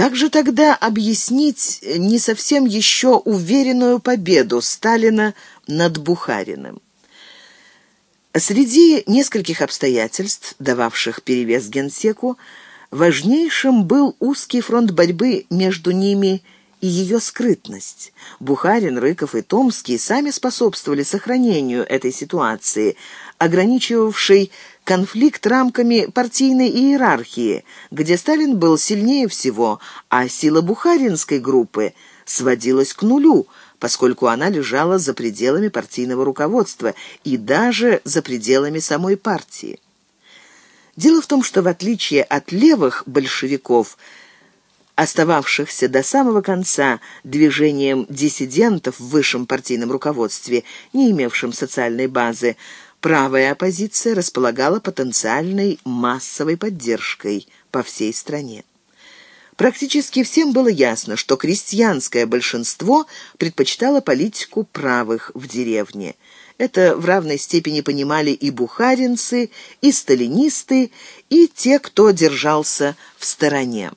Как же тогда объяснить не совсем еще уверенную победу Сталина над Бухариным? Среди нескольких обстоятельств, дававших перевес генсеку, важнейшим был узкий фронт борьбы между ними и ее скрытность. Бухарин, Рыков и Томский сами способствовали сохранению этой ситуации, ограничивавшей конфликт рамками партийной иерархии, где Сталин был сильнее всего, а сила бухаринской группы сводилась к нулю – поскольку она лежала за пределами партийного руководства и даже за пределами самой партии. Дело в том, что в отличие от левых большевиков, остававшихся до самого конца движением диссидентов в высшем партийном руководстве, не имевшим социальной базы, правая оппозиция располагала потенциальной массовой поддержкой по всей стране. Практически всем было ясно, что крестьянское большинство предпочитало политику правых в деревне. Это в равной степени понимали и бухаринцы, и сталинисты, и те, кто держался в стороне.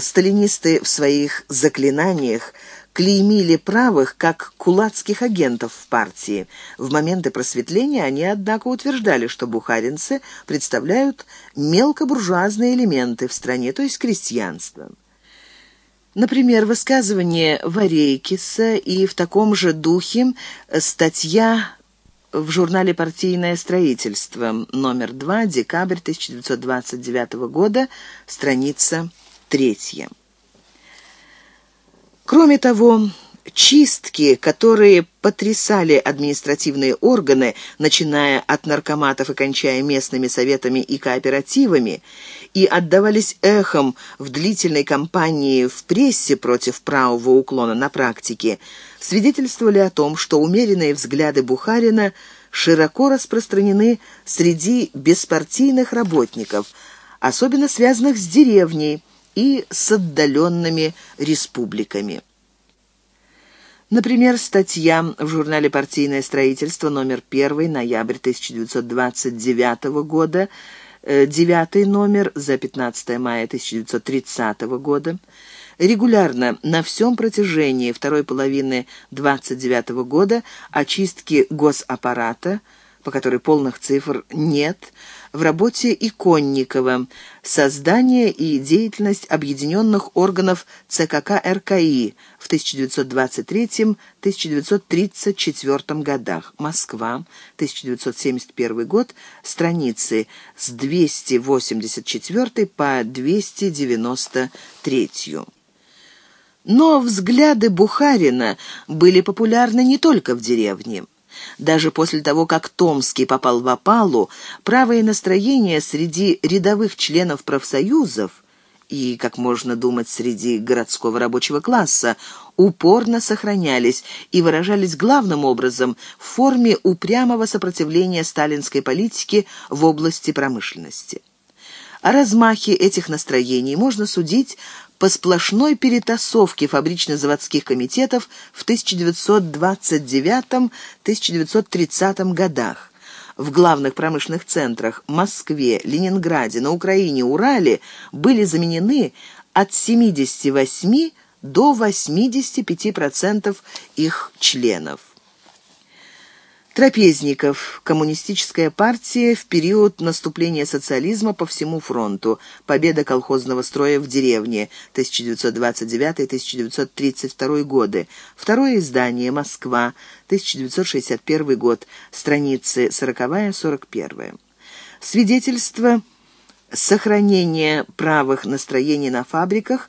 Сталинисты в своих заклинаниях клеймили правых как кулацких агентов в партии. В моменты просветления они, однако, утверждали, что бухаринцы представляют мелкобуржуазные элементы в стране, то есть крестьянство. Например, высказывание Варейкиса и в таком же духе статья в журнале «Партийное строительство», номер 2, декабрь 1929 года, страница третья. Кроме того, чистки, которые потрясали административные органы, начиная от наркоматов и кончая местными советами и кооперативами, и отдавались эхом в длительной кампании в прессе против правого уклона на практике, свидетельствовали о том, что умеренные взгляды Бухарина широко распространены среди беспартийных работников, особенно связанных с деревней, и с отдаленными республиками. Например, статья в журнале «Партийное строительство» номер 1, ноябрь 1929 года, э, девятый номер за 15 мая 1930 года, регулярно на всем протяжении второй половины 29 года очистки госаппарата, по которой полных цифр нет, в работе Иконникова «Создание и деятельность объединенных органов ЦКК РКИ в 1923-1934 годах. Москва, 1971 год, страницы с 284 по 293. Но взгляды Бухарина были популярны не только в деревне. Даже после того, как Томский попал в опалу, правые настроения среди рядовых членов профсоюзов и, как можно думать, среди городского рабочего класса, упорно сохранялись и выражались главным образом в форме упрямого сопротивления сталинской политике в области промышленности. О размахе этих настроений можно судить по сплошной перетасовке фабрично-заводских комитетов в 1929-1930 годах. В главных промышленных центрах Москве, Ленинграде, на Украине, Урале были заменены от 78 до 85% их членов. Трапезников. Коммунистическая партия в период наступления социализма по всему фронту. Победа колхозного строя в деревне. 1929-1932 годы. Второе издание. Москва. 1961 год. Страницы 40-41. Свидетельство сохранения правых настроений на фабриках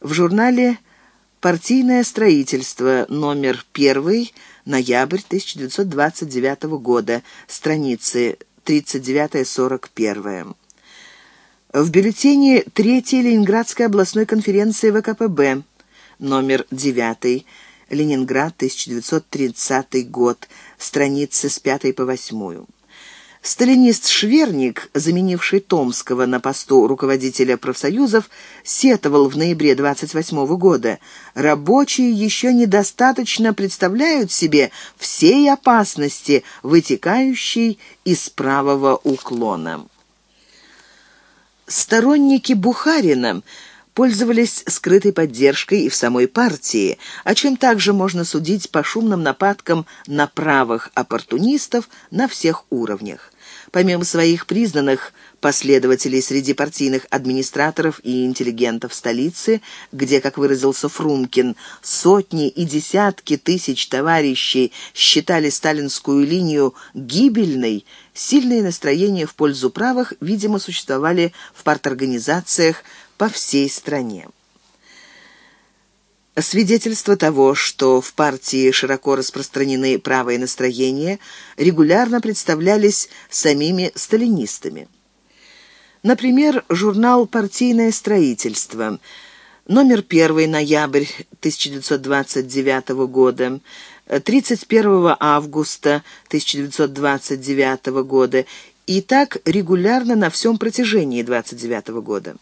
в журнале «Партийное строительство» номер 1 ноябрь 1929 года, страницы 39-41. В бюллетене Третьей Ленинградской областной конференции ВКПБ, номер 9, Ленинград, 1930 год, страницы с 5 по 8. Сталинист Шверник, заменивший Томского на посту руководителя профсоюзов, сетовал в ноябре 28 года. «Рабочие еще недостаточно представляют себе всей опасности, вытекающей из правого уклона». Сторонники Бухарина пользовались скрытой поддержкой и в самой партии, о чем также можно судить по шумным нападкам на правых оппортунистов на всех уровнях. Помимо своих признанных последователей среди партийных администраторов и интеллигентов столицы, где, как выразился Фрумкин, сотни и десятки тысяч товарищей считали сталинскую линию гибельной, сильные настроения в пользу правых, видимо, существовали в парторганизациях по всей стране. Свидетельство того, что в партии широко распространены правые настроения, регулярно представлялись самими сталинистами. Например, журнал «Партийное строительство», номер 1 ноябрь 1929 года, 31 августа 1929 года и так регулярно на всем протяжении 29 года.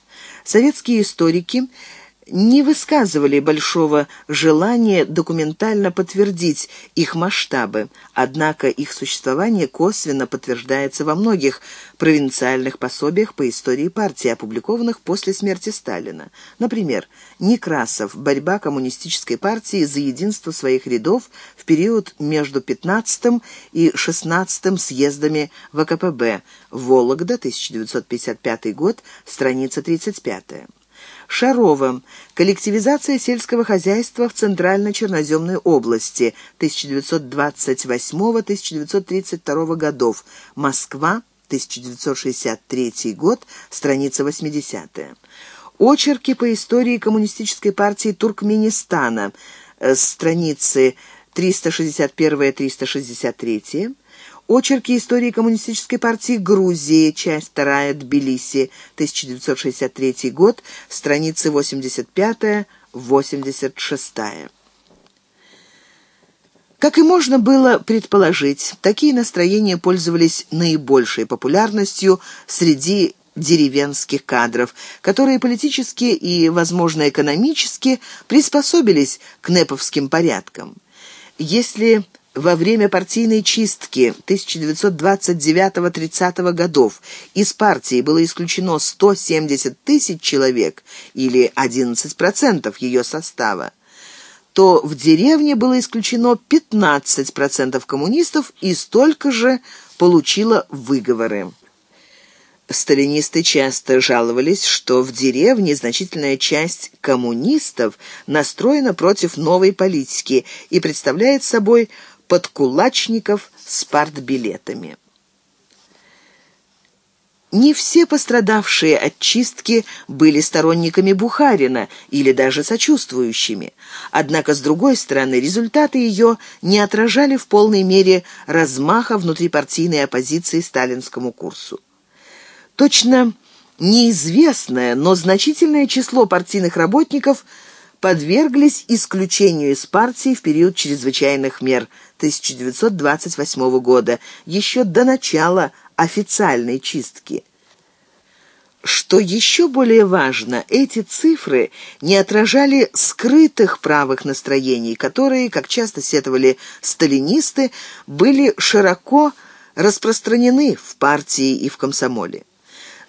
Советские историки – не высказывали большого желания документально подтвердить их масштабы, однако их существование косвенно подтверждается во многих провинциальных пособиях по истории партии, опубликованных после смерти Сталина. Например, Некрасов «Борьба коммунистической партии за единство своих рядов в период между 15 и 16 съездами ВКПБ. Вологда, 1955 год, страница 35. Шаровым. Коллективизация сельского хозяйства в Центрально-Черноземной области 1928-1932 годов. Москва, 1963 год, страница 80 Очерки по истории Коммунистической партии Туркменистана, э, страницы 361-363 Очерки истории Коммунистической партии Грузии, часть 2, Тбилиси, 1963 год, страницы 85-86. Как и можно было предположить, такие настроения пользовались наибольшей популярностью среди деревенских кадров, которые политически и, возможно, экономически приспособились к неповским порядкам. Если во время партийной чистки 1929-30 годов из партии было исключено 170 тысяч человек, или 11% ее состава, то в деревне было исключено 15% коммунистов и столько же получило выговоры. Сталинисты часто жаловались, что в деревне значительная часть коммунистов настроена против новой политики и представляет собой подкулачников с партбилетами. Не все пострадавшие от чистки были сторонниками Бухарина или даже сочувствующими. Однако, с другой стороны, результаты ее не отражали в полной мере размаха внутрипартийной оппозиции сталинскому курсу. Точно неизвестное, но значительное число партийных работников подверглись исключению из партии в период чрезвычайных мер – 1928 года, еще до начала официальной чистки. Что еще более важно, эти цифры не отражали скрытых правых настроений, которые, как часто сетовали сталинисты, были широко распространены в партии и в комсомоле.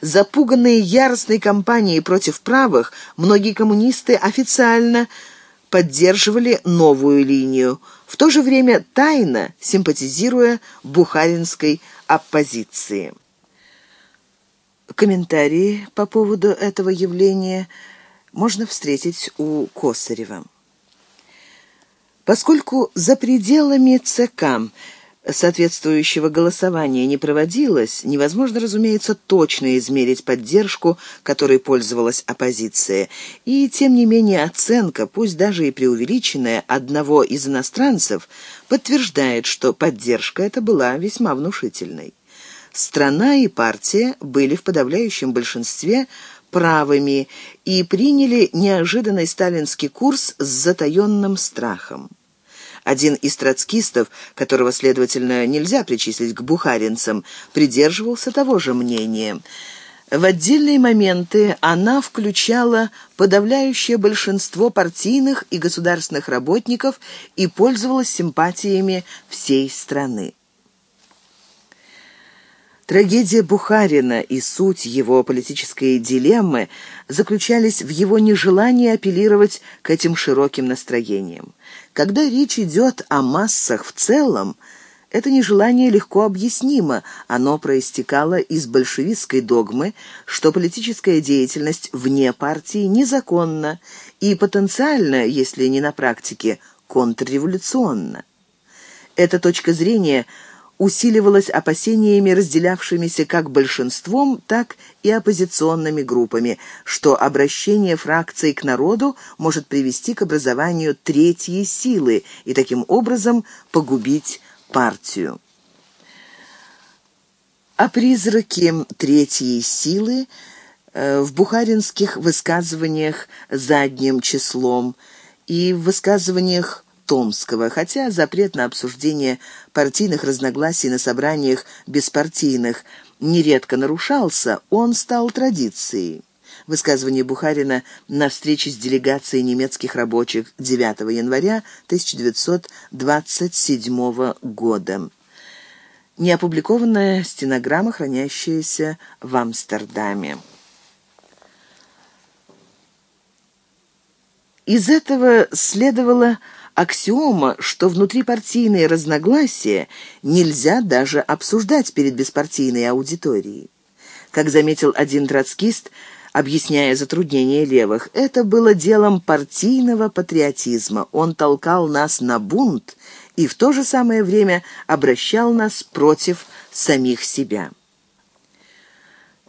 Запуганные яростной кампанией против правых, многие коммунисты официально поддерживали новую линию, в то же время тайно симпатизируя бухаринской оппозиции. Комментарии по поводу этого явления можно встретить у Косарева. Поскольку за пределами ЦК соответствующего голосования не проводилось, невозможно, разумеется, точно измерить поддержку, которой пользовалась оппозиция. И, тем не менее, оценка, пусть даже и преувеличенная, одного из иностранцев подтверждает, что поддержка эта была весьма внушительной. Страна и партия были в подавляющем большинстве правыми и приняли неожиданный сталинский курс с затаенным страхом. Один из троцкистов, которого, следовательно, нельзя причислить к бухаринцам, придерживался того же мнения. В отдельные моменты она включала подавляющее большинство партийных и государственных работников и пользовалась симпатиями всей страны. Трагедия Бухарина и суть его политической дилеммы заключались в его нежелании апеллировать к этим широким настроениям. Когда речь идет о массах в целом, это нежелание легко объяснимо, оно проистекало из большевистской догмы, что политическая деятельность вне партии незаконна и потенциально, если не на практике, контрреволюционна. Эта точка зрения – усиливалось опасениями, разделявшимися как большинством, так и оппозиционными группами, что обращение фракций к народу может привести к образованию третьей силы и таким образом погубить партию. О призраке третьей силы э, в бухаринских высказываниях задним числом и в высказываниях Томского, хотя запрет на обсуждение партийных разногласий на собраниях беспартийных нередко нарушался, он стал традицией. Высказывание Бухарина на встрече с делегацией немецких рабочих 9 января 1927 года. Неопубликованная стенограмма, хранящаяся в Амстердаме. Из этого следовало аксиома, что внутрипартийные разногласия нельзя даже обсуждать перед беспартийной аудиторией. Как заметил один троцкист, объясняя затруднения левых, это было делом партийного патриотизма. Он толкал нас на бунт и в то же самое время обращал нас против самих себя.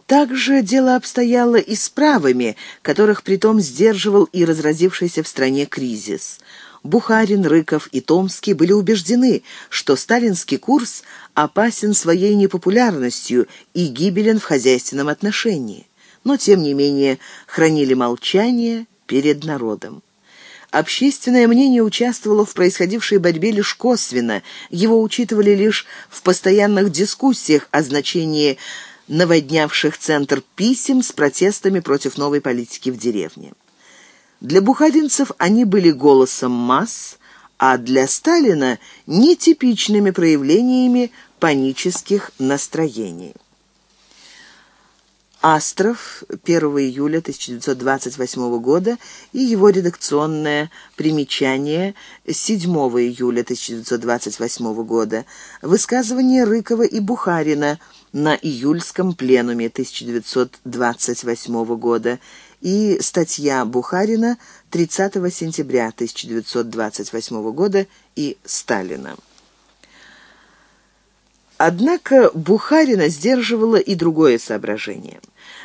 Также дело обстояло и с правыми, которых притом сдерживал и разразившийся в стране кризис – Бухарин, Рыков и Томский были убеждены, что сталинский курс опасен своей непопулярностью и гибелен в хозяйственном отношении, но, тем не менее, хранили молчание перед народом. Общественное мнение участвовало в происходившей борьбе лишь косвенно, его учитывали лишь в постоянных дискуссиях о значении наводнявших центр писем с протестами против новой политики в деревне. Для бухаринцев они были голосом масс, а для Сталина – нетипичными проявлениями панических настроений. Астров 1 июля 1928 года и его редакционное примечание 7 июля 1928 года, высказывание Рыкова и Бухарина на июльском пленуме 1928 года и статья Бухарина 30 сентября 1928 года и Сталина. Однако Бухарина сдерживало и другое соображение.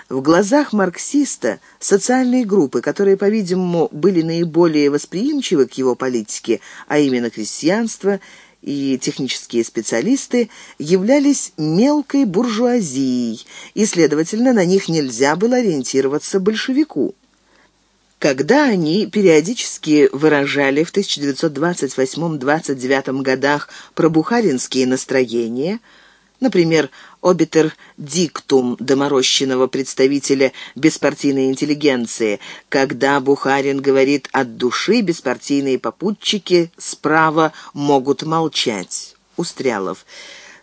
В глазах марксиста социальные группы, которые, по-видимому, были наиболее восприимчивы к его политике, а именно крестьянство и технические специалисты являлись мелкой буржуазией, и, следовательно, на них нельзя было ориентироваться большевику. Когда они периодически выражали в 1928-29 годах пробухаринские настроения – Например, обитер диктум доморощенного представителя беспартийной интеллигенции, когда Бухарин говорит «от души беспартийные попутчики справа могут молчать». Устрялов.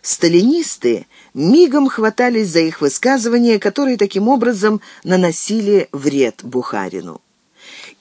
Сталинисты мигом хватались за их высказывания, которые таким образом наносили вред Бухарину.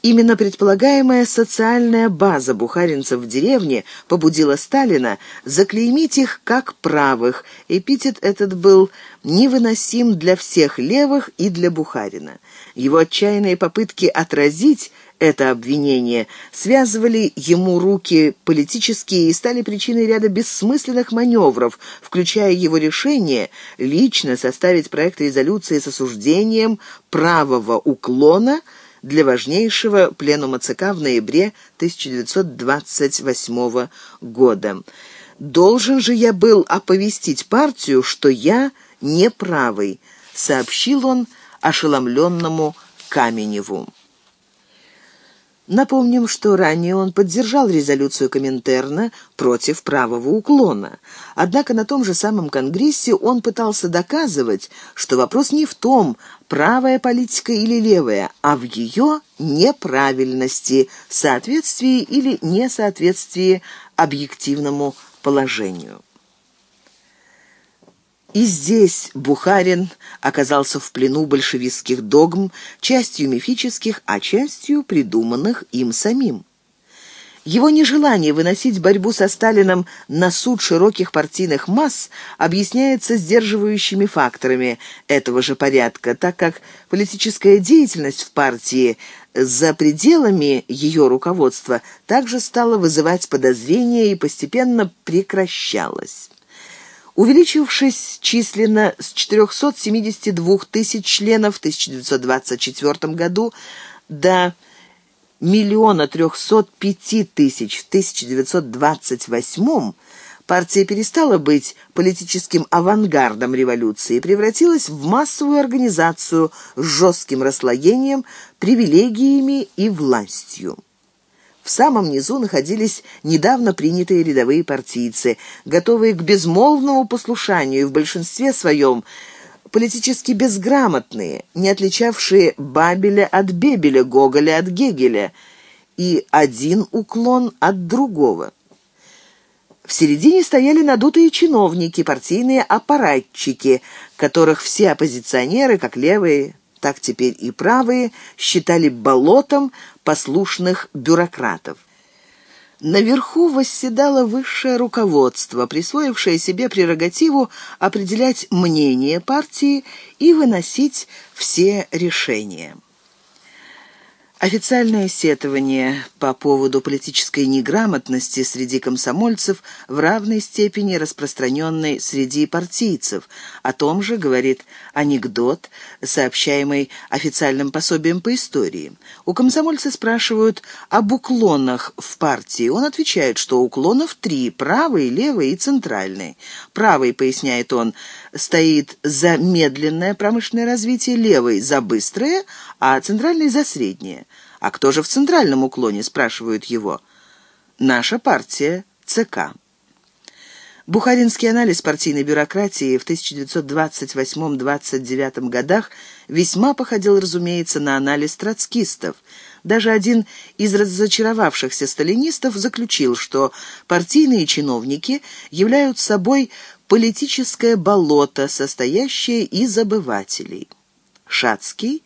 Именно предполагаемая социальная база бухаринцев в деревне побудила Сталина заклеймить их как правых. Эпитет этот был невыносим для всех левых и для Бухарина. Его отчаянные попытки отразить это обвинение связывали ему руки политические и стали причиной ряда бессмысленных маневров, включая его решение лично составить проект резолюции с осуждением правого уклона – для важнейшего пленума ЦК в ноябре 1928 года. «Должен же я был оповестить партию, что я неправый», сообщил он ошеломленному Каменеву. Напомним, что ранее он поддержал резолюцию Коминтерна против правого уклона. Однако на том же самом Конгрессе он пытался доказывать, что вопрос не в том, правая политика или левая, а в ее неправильности, соответствии или несоответствии объективному положению. И здесь Бухарин оказался в плену большевистских догм, частью мифических, а частью придуманных им самим. Его нежелание выносить борьбу со Сталином на суд широких партийных масс объясняется сдерживающими факторами этого же порядка, так как политическая деятельность в партии за пределами ее руководства также стала вызывать подозрения и постепенно прекращалась. Увеличившись численно с 472 тысяч членов в 1924 году до миллиона трехсот пяти тысяч в 1928 партия перестала быть политическим авангардом революции и превратилась в массовую организацию с жестким расслоением, привилегиями и властью. Самом низу находились недавно принятые рядовые партийцы, готовые к безмолвному послушанию и в большинстве своем политически безграмотные, не отличавшие Бабеля от Бебеля, Гоголя от Гегеля и один уклон от другого. В середине стояли надутые чиновники, партийные аппаратчики, которых все оппозиционеры, как левые, так теперь и правые, считали болотом послушных бюрократов. Наверху восседало высшее руководство, присвоившее себе прерогативу определять мнение партии и выносить все решения. Официальное сетование по поводу политической неграмотности среди комсомольцев в равной степени распространенной среди партийцев. О том же говорит анекдот, сообщаемый официальным пособием по истории. У комсомольца спрашивают об уклонах в партии. Он отвечает, что уклонов три – правый, левый и центральный. Правый, поясняет он, стоит за медленное промышленное развитие, левый – за быстрое, а центральный – за среднее. «А кто же в центральном уклоне?» – спрашивают его. «Наша партия – ЦК». Бухаринский анализ партийной бюрократии в 1928-29 годах весьма походил, разумеется, на анализ троцкистов. Даже один из разочаровавшихся сталинистов заключил, что партийные чиновники являются собой политическое болото, состоящее из обывателей. Шацкий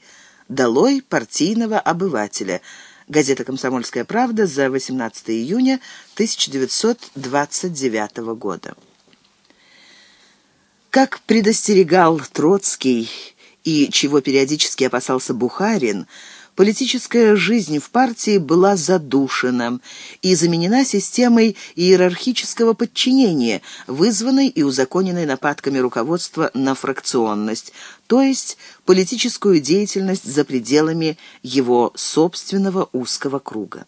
«Долой партийного обывателя». Газета «Комсомольская правда» за 18 июня 1929 года. Как предостерегал Троцкий и чего периодически опасался Бухарин – политическая жизнь в партии была задушена и заменена системой иерархического подчинения, вызванной и узаконенной нападками руководства на фракционность, то есть политическую деятельность за пределами его собственного узкого круга.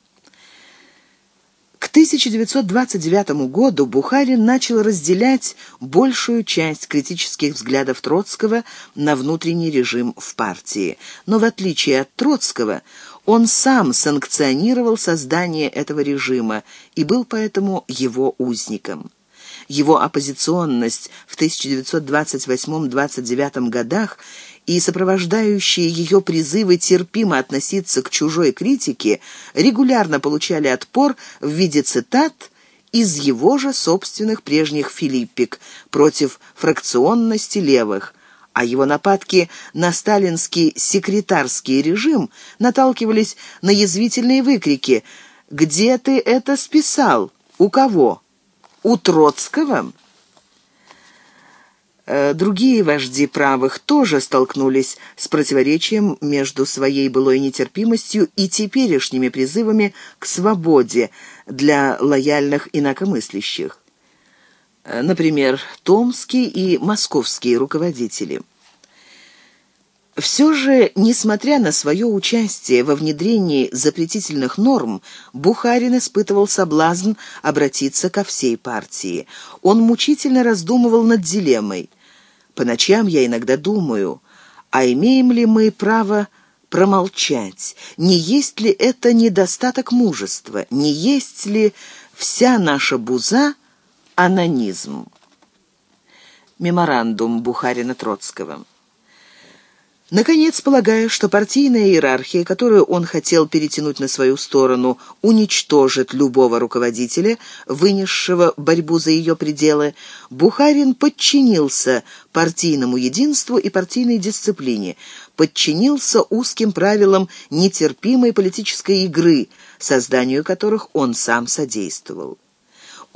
К 1929 году Бухарин начал разделять большую часть критических взглядов Троцкого на внутренний режим в партии. Но в отличие от Троцкого, он сам санкционировал создание этого режима и был поэтому его узником. Его оппозиционность в 1928-29 годах и сопровождающие ее призывы терпимо относиться к чужой критике регулярно получали отпор в виде цитат из его же собственных прежних филиппик против фракционности левых, а его нападки на сталинский секретарский режим наталкивались на язвительные выкрики «Где ты это списал? У кого? У Троцкого?» Э, другие вожди правых тоже столкнулись с противоречием между своей былой нетерпимостью и теперешними призывами к свободе для лояльных инакомыслящих. Э, например, томские и московские руководители. Все же, несмотря на свое участие во внедрении запретительных норм, Бухарин испытывал соблазн обратиться ко всей партии. Он мучительно раздумывал над дилеммой – по ночам я иногда думаю, а имеем ли мы право промолчать? Не есть ли это недостаток мужества? Не есть ли вся наша буза анонизм? Меморандум Бухарина-Троцкого. Наконец, полагая, что партийная иерархия, которую он хотел перетянуть на свою сторону, уничтожит любого руководителя, вынесшего борьбу за ее пределы, Бухарин подчинился партийному единству и партийной дисциплине, подчинился узким правилам нетерпимой политической игры, созданию которых он сам содействовал.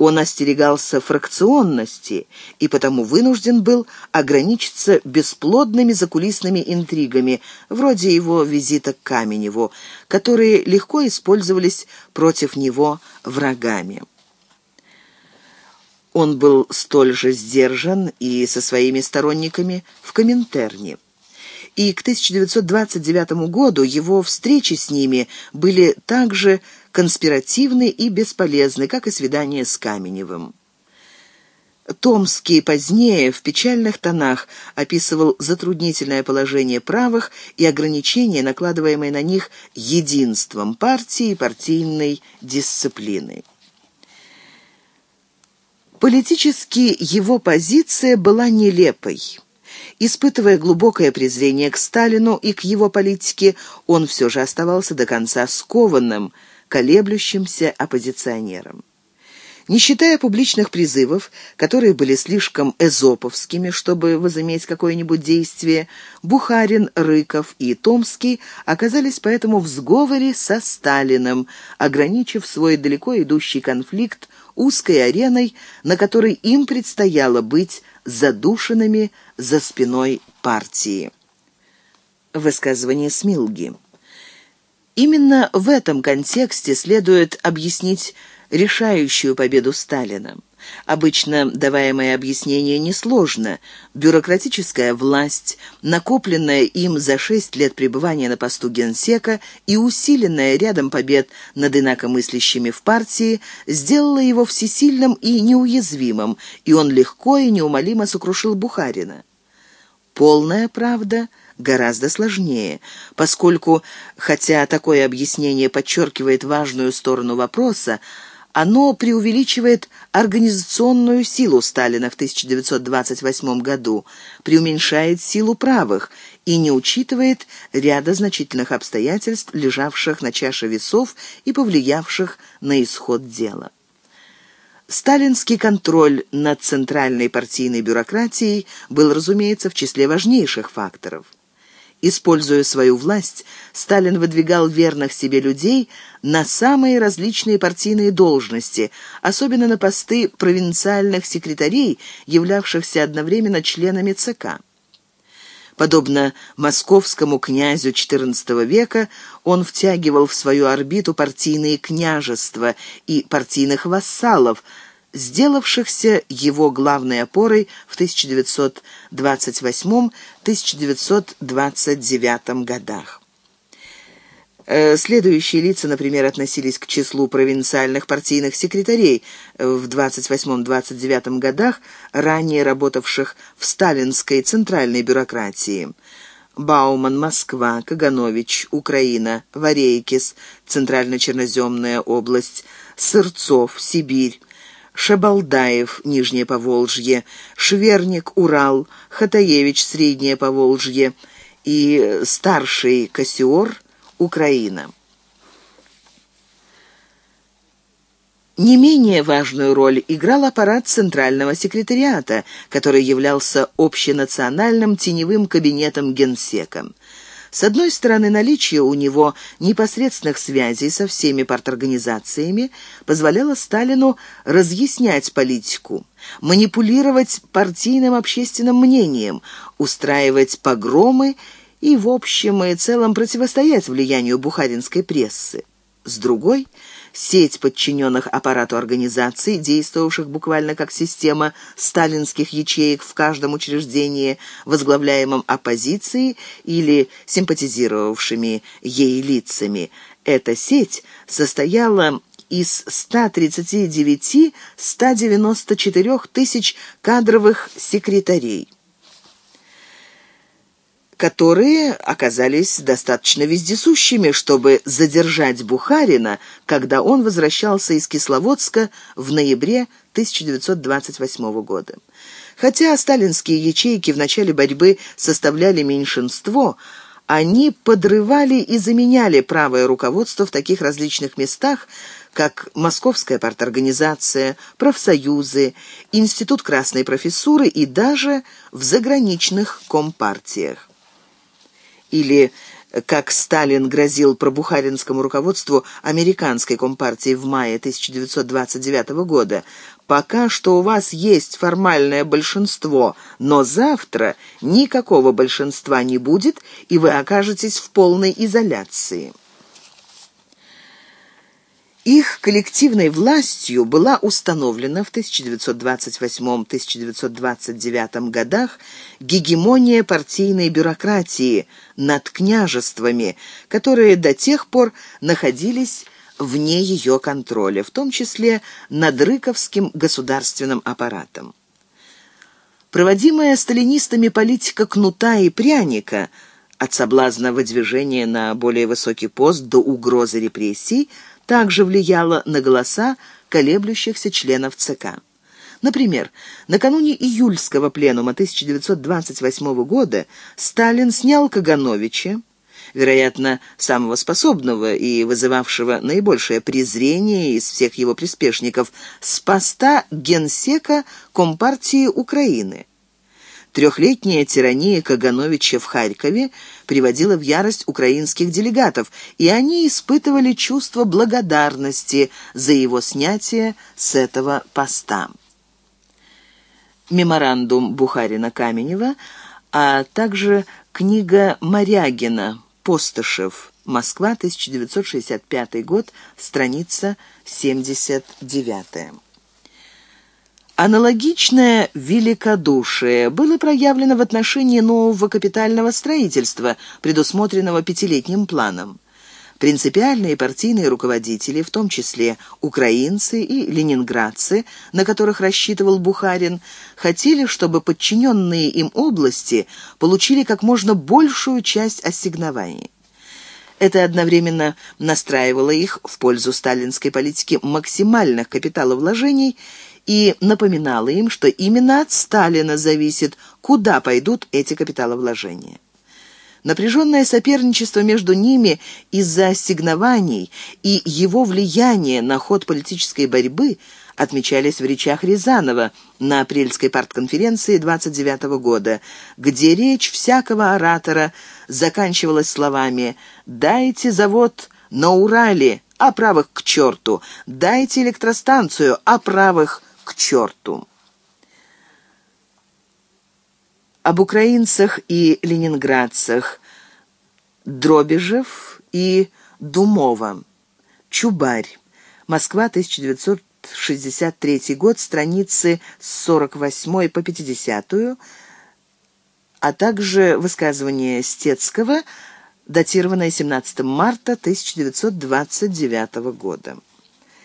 Он остерегался фракционности и потому вынужден был ограничиться бесплодными закулисными интригами, вроде его визита к Каменеву, которые легко использовались против него врагами. Он был столь же сдержан и со своими сторонниками в Коминтерне и к 1929 году его встречи с ними были также конспиративны и бесполезны, как и свидание с Каменевым. Томский позднее в печальных тонах описывал затруднительное положение правых и ограничения, накладываемые на них единством партии и партийной дисциплиной. Политически его позиция была нелепой. Испытывая глубокое презрение к Сталину и к его политике, он все же оставался до конца скованным, колеблющимся оппозиционером. Не считая публичных призывов, которые были слишком эзоповскими, чтобы возыметь какое-нибудь действие, Бухарин, Рыков и Томский оказались поэтому в сговоре со Сталиным, ограничив свой далеко идущий конфликт узкой ареной, на которой им предстояло быть задушенными за спиной партии. Высказывание Смилги. Именно в этом контексте следует объяснить решающую победу Сталина. Обычно даваемое объяснение несложно. Бюрократическая власть, накопленная им за шесть лет пребывания на посту генсека и усиленная рядом побед над инакомыслящими в партии, сделала его всесильным и неуязвимым, и он легко и неумолимо сокрушил Бухарина. Полная правда гораздо сложнее, поскольку, хотя такое объяснение подчеркивает важную сторону вопроса, оно преувеличивает организационную силу Сталина в 1928 году, преуменьшает силу правых и не учитывает ряда значительных обстоятельств, лежавших на чаше весов и повлиявших на исход дела. Сталинский контроль над центральной партийной бюрократией был, разумеется, в числе важнейших факторов. Используя свою власть, Сталин выдвигал верных себе людей на самые различные партийные должности, особенно на посты провинциальных секретарей, являвшихся одновременно членами ЦК. Подобно московскому князю XIV века, он втягивал в свою орбиту партийные княжества и партийных вассалов, сделавшихся его главной опорой в 1928-1929 годах. Э, следующие лица, например, относились к числу провинциальных партийных секретарей в 28-29 годах, ранее работавших в сталинской центральной бюрократии. Бауман, Москва, Каганович, Украина, Варейкис, Центрально-Черноземная область, Сырцов, Сибирь, Шабалдаев, Нижнее Поволжье, Шверник, Урал, Хатаевич, Среднее Поволжье и старший Кассиор, Украина. Не менее важную роль играл аппарат Центрального секретариата, который являлся общенациональным теневым кабинетом генсека. С одной стороны, наличие у него непосредственных связей со всеми парторганизациями позволяло Сталину разъяснять политику, манипулировать партийным общественным мнением, устраивать погромы и, в общем и целом, противостоять влиянию бухаринской прессы. С другой – сеть подчиненных аппарату организаций, действовавших буквально как система сталинских ячеек в каждом учреждении, возглавляемом оппозицией или симпатизировавшими ей лицами. Эта сеть состояла из 139-194 тысяч кадровых секретарей которые оказались достаточно вездесущими, чтобы задержать Бухарина, когда он возвращался из Кисловодска в ноябре 1928 года. Хотя сталинские ячейки в начале борьбы составляли меньшинство, они подрывали и заменяли правое руководство в таких различных местах, как Московская парторганизация, профсоюзы, Институт Красной профессуры и даже в заграничных компартиях. Или как Сталин грозил пробухаринскому руководству американской компартии в мае 1929 года, «Пока что у вас есть формальное большинство, но завтра никакого большинства не будет, и вы окажетесь в полной изоляции». Их коллективной властью была установлена в 1928-1929 годах гегемония партийной бюрократии над княжествами, которые до тех пор находились вне ее контроля, в том числе над Рыковским государственным аппаратом. Проводимая сталинистами политика кнута и пряника от соблазна выдвижения на более высокий пост до угрозы репрессий – также влияло на голоса колеблющихся членов ЦК. Например, накануне июльского пленума 1928 года Сталин снял Кагановича, вероятно, самого способного и вызывавшего наибольшее презрение из всех его приспешников, с поста генсека Компартии Украины. Трехлетняя тирания Кагановича в Харькове приводила в ярость украинских делегатов, и они испытывали чувство благодарности за его снятие с этого поста. Меморандум Бухарина-Каменева, а также книга Морягина «Постышев. Москва, 1965 год», страница 79. Аналогичное великодушие было проявлено в отношении нового капитального строительства, предусмотренного пятилетним планом. Принципиальные партийные руководители, в том числе украинцы и ленинградцы, на которых рассчитывал Бухарин, хотели, чтобы подчиненные им области получили как можно большую часть ассигнований. Это одновременно настраивало их в пользу сталинской политики максимальных капиталовложений напоминала им, что именно от Сталина зависит, куда пойдут эти капиталовложения. Напряженное соперничество между ними из-за ассигнований и его влияние на ход политической борьбы отмечались в речах Рязанова на апрельской партконференции 29 года, где речь всякого оратора заканчивалась словами «Дайте завод на Урале, а правых к черту! Дайте электростанцию, а правых к черту. Об украинцах и ленинградцах Дробежев и Думова. Чубарь. Москва, 1963 год, страницы с 48 по 50, а также высказывание Стецкого, датированное 17 марта 1929 года.